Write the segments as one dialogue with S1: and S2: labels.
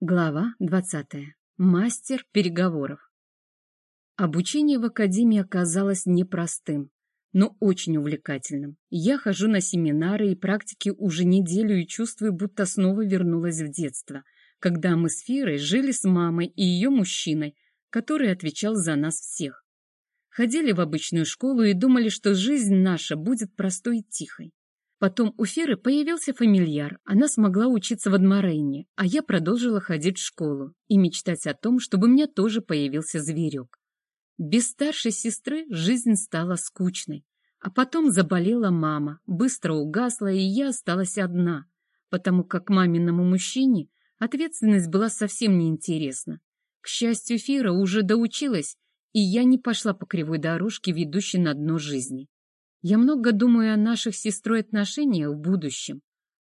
S1: Глава 20. Мастер переговоров. Обучение в академии оказалось непростым, но очень увлекательным. Я хожу на семинары и практики уже неделю и чувствую, будто снова вернулась в детство, когда мы с Фирой жили с мамой и ее мужчиной, который отвечал за нас всех. Ходили в обычную школу и думали, что жизнь наша будет простой и тихой. Потом у Феры появился фамильяр, она смогла учиться в Адмарейне, а я продолжила ходить в школу и мечтать о том, чтобы у меня тоже появился зверек. Без старшей сестры жизнь стала скучной. А потом заболела мама, быстро угасла, и я осталась одна, потому как маминому мужчине ответственность была совсем неинтересна. К счастью, Фира уже доучилась, и я не пошла по кривой дорожке, ведущей на дно жизни. Я много думаю о наших сестрой отношениях в будущем.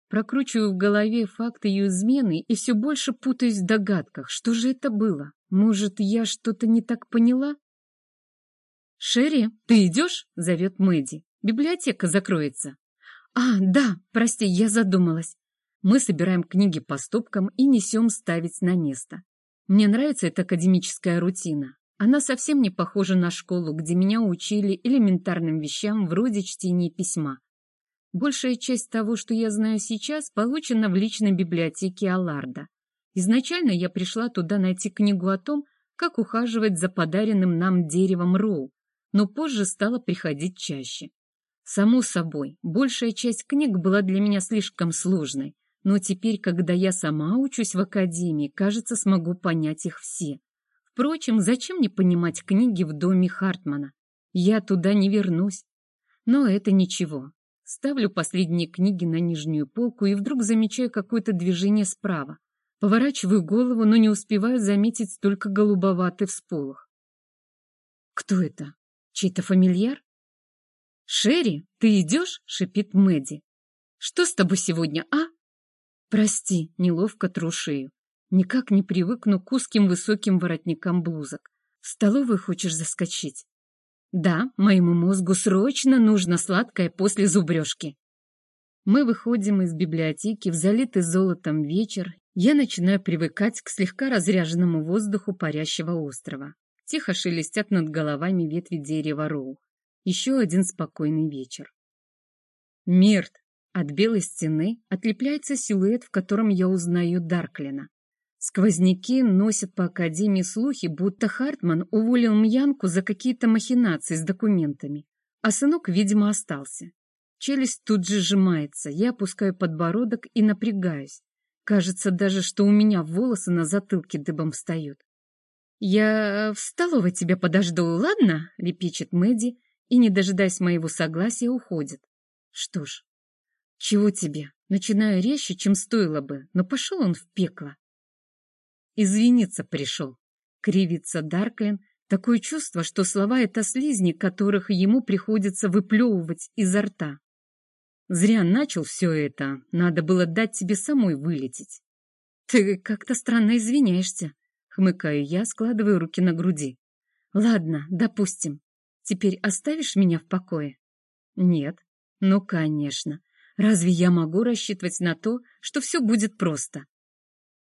S1: Прокручиваю в голове факты ее измены и все больше путаюсь в догадках. Что же это было? Может, я что-то не так поняла? «Шерри, ты идешь?» — зовет Мэдди. «Библиотека закроется». «А, да, прости, я задумалась». Мы собираем книги по стопкам и несем ставить на место. Мне нравится эта академическая рутина. Она совсем не похожа на школу, где меня учили элементарным вещам вроде чтения письма. Большая часть того, что я знаю сейчас, получена в личной библиотеке Алларда. Изначально я пришла туда найти книгу о том, как ухаживать за подаренным нам деревом Роу, но позже стала приходить чаще. Само собой, большая часть книг была для меня слишком сложной, но теперь, когда я сама учусь в академии, кажется, смогу понять их все. Впрочем, зачем мне понимать книги в доме Хартмана? Я туда не вернусь. Но это ничего. Ставлю последние книги на нижнюю полку и вдруг замечаю какое-то движение справа. Поворачиваю голову, но не успеваю заметить только голубоватый всполох. Кто это? Чей-то фамильяр? «Шерри, ты идешь?» — шипит Мэдди. «Что с тобой сегодня, а?» «Прости, неловко тру шею. Никак не привыкну к узким высоким воротникам блузок. В столовую хочешь заскочить? Да, моему мозгу срочно нужно сладкое после зубрежки. Мы выходим из библиотеки в залитый золотом вечер. Я начинаю привыкать к слегка разряженному воздуху парящего острова. Тихо шелестят над головами ветви дерева роу. Еще один спокойный вечер. Мирт. От белой стены отлепляется силуэт, в котором я узнаю Дарклина. Сквозняки носят по Академии слухи, будто Хартман уволил Мьянку за какие-то махинации с документами, а сынок, видимо, остался. Челюсть тут же сжимается, я опускаю подбородок и напрягаюсь. Кажется даже, что у меня волосы на затылке дыбом встают. «Я в столовой тебя подожду, ладно?» — лепечет Мэдди и, не дожидаясь моего согласия, уходит. Что ж, чего тебе? Начинаю резче, чем стоило бы, но пошел он в пекло. Извиниться пришел. Кривится Дарклин. Такое чувство, что слова — это слизни, которых ему приходится выплевывать изо рта. Зря начал все это. Надо было дать тебе самой вылететь. Ты как-то странно извиняешься. Хмыкаю я, складываю руки на груди. Ладно, допустим. Теперь оставишь меня в покое? Нет. Ну, конечно. Разве я могу рассчитывать на то, что все будет просто?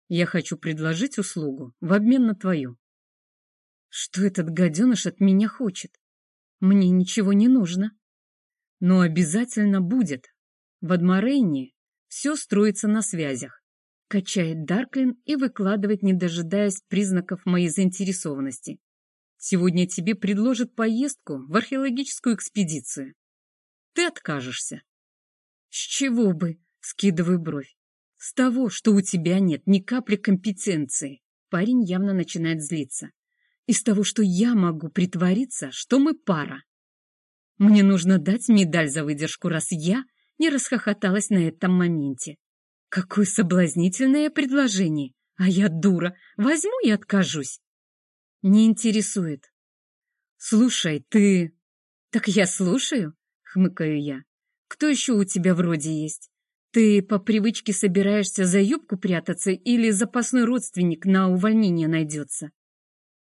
S1: Я хочу предложить услугу в обмен на твою. Что этот гаденыш от меня хочет? Мне ничего не нужно. Но обязательно будет. В Адмарейне все строится на связях. Качает Дарклин и выкладывает, не дожидаясь признаков моей заинтересованности. Сегодня тебе предложат поездку в археологическую экспедицию. Ты откажешься. С чего бы? Скидываю бровь. С того, что у тебя нет ни капли компетенции. Парень явно начинает злиться. Из того, что я могу притвориться, что мы пара. Мне нужно дать медаль за выдержку, раз я не расхохоталась на этом моменте. Какое соблазнительное предложение! А я дура, возьму и откажусь. Не интересует. Слушай, ты... Так я слушаю, хмыкаю я. Кто еще у тебя вроде есть? Ты по привычке собираешься за юбку прятаться или запасной родственник на увольнение найдется?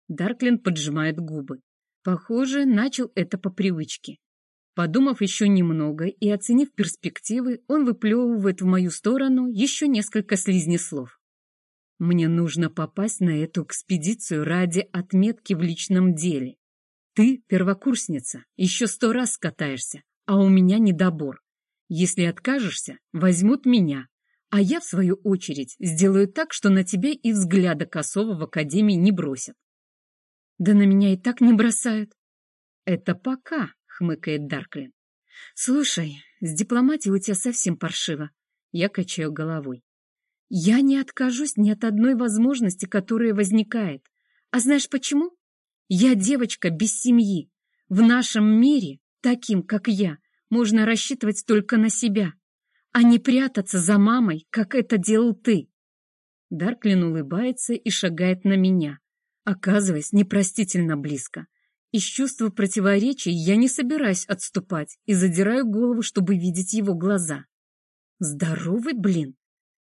S1: Дарклин поджимает губы. Похоже, начал это по привычке. Подумав еще немного и оценив перспективы, он выплевывает в мою сторону еще несколько слизнеслов. Мне нужно попасть на эту экспедицию ради отметки в личном деле. Ты первокурсница, еще сто раз скатаешься, а у меня недобор. Если откажешься, возьмут меня, а я, в свою очередь, сделаю так, что на тебя и взгляда косого в академии не бросят. Да на меня и так не бросают. Это пока, хмыкает Дарклин. Слушай, с дипломатией у тебя совсем паршиво. Я качаю головой. Я не откажусь ни от одной возможности, которая возникает. А знаешь почему? Я девочка без семьи. В нашем мире, таким, как я, можно рассчитывать только на себя, а не прятаться за мамой, как это делал ты. Дарклин улыбается и шагает на меня, оказываясь непростительно близко. Из чувства противоречий я не собираюсь отступать и задираю голову, чтобы видеть его глаза. Здоровый, блин!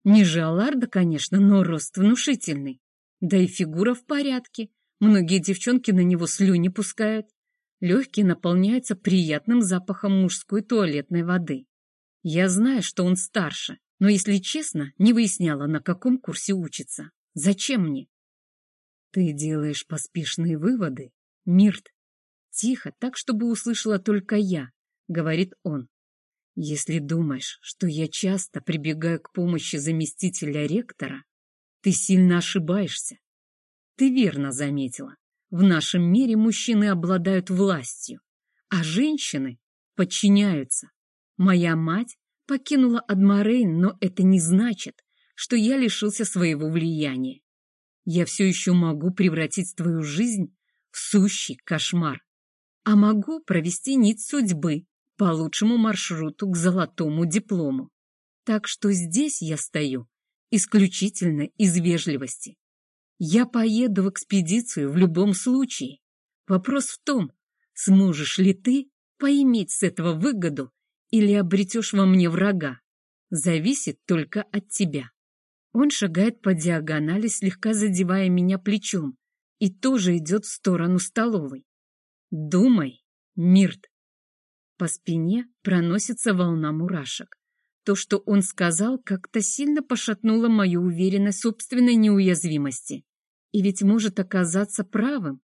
S1: Не Жаларда, конечно, но рост внушительный. Да и фигура в порядке. Многие девчонки на него слюни пускают. Легкие наполняются приятным запахом мужской туалетной воды. Я знаю, что он старше, но, если честно, не выясняла, на каком курсе учится. Зачем мне? Ты делаешь поспешные выводы, Мирт. Тихо, так, чтобы услышала только я, говорит он. Если думаешь, что я часто прибегаю к помощи заместителя ректора, ты сильно ошибаешься. Ты верно заметила. В нашем мире мужчины обладают властью, а женщины подчиняются. Моя мать покинула Адмарейн, но это не значит, что я лишился своего влияния. Я все еще могу превратить твою жизнь в сущий кошмар, а могу провести нить судьбы по лучшему маршруту к золотому диплому. Так что здесь я стою исключительно из вежливости. Я поеду в экспедицию в любом случае. Вопрос в том, сможешь ли ты поиметь с этого выгоду или обретешь во мне врага. Зависит только от тебя. Он шагает по диагонали, слегка задевая меня плечом, и тоже идет в сторону столовой. Думай, Мирт. По спине проносится волна мурашек. То, что он сказал, как-то сильно пошатнуло мою уверенность в собственной неуязвимости. И ведь может оказаться правым.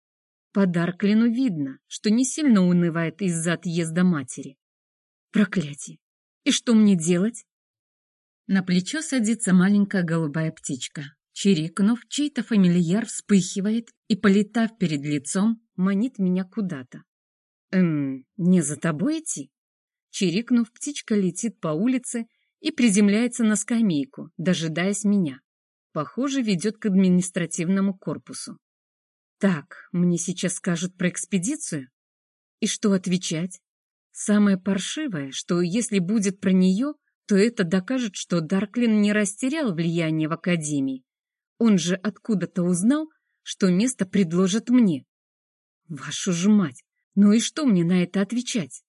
S1: По Дарклину видно, что не сильно унывает из-за отъезда матери. Проклятие! И что мне делать? На плечо садится маленькая голубая птичка. Чирикнув, чей-то фамильяр вспыхивает и, полетав перед лицом, манит меня куда-то. «Эм, не за тобой идти?» Чирикнув, птичка летит по улице и приземляется на скамейку, дожидаясь меня. Похоже, ведет к административному корпусу. Так, мне сейчас скажут про экспедицию? И что отвечать? Самое паршивое, что если будет про нее, то это докажет, что Дарклин не растерял влияние в Академии. Он же откуда-то узнал, что место предложат мне. Вашу ж мать! Ну и что мне на это отвечать?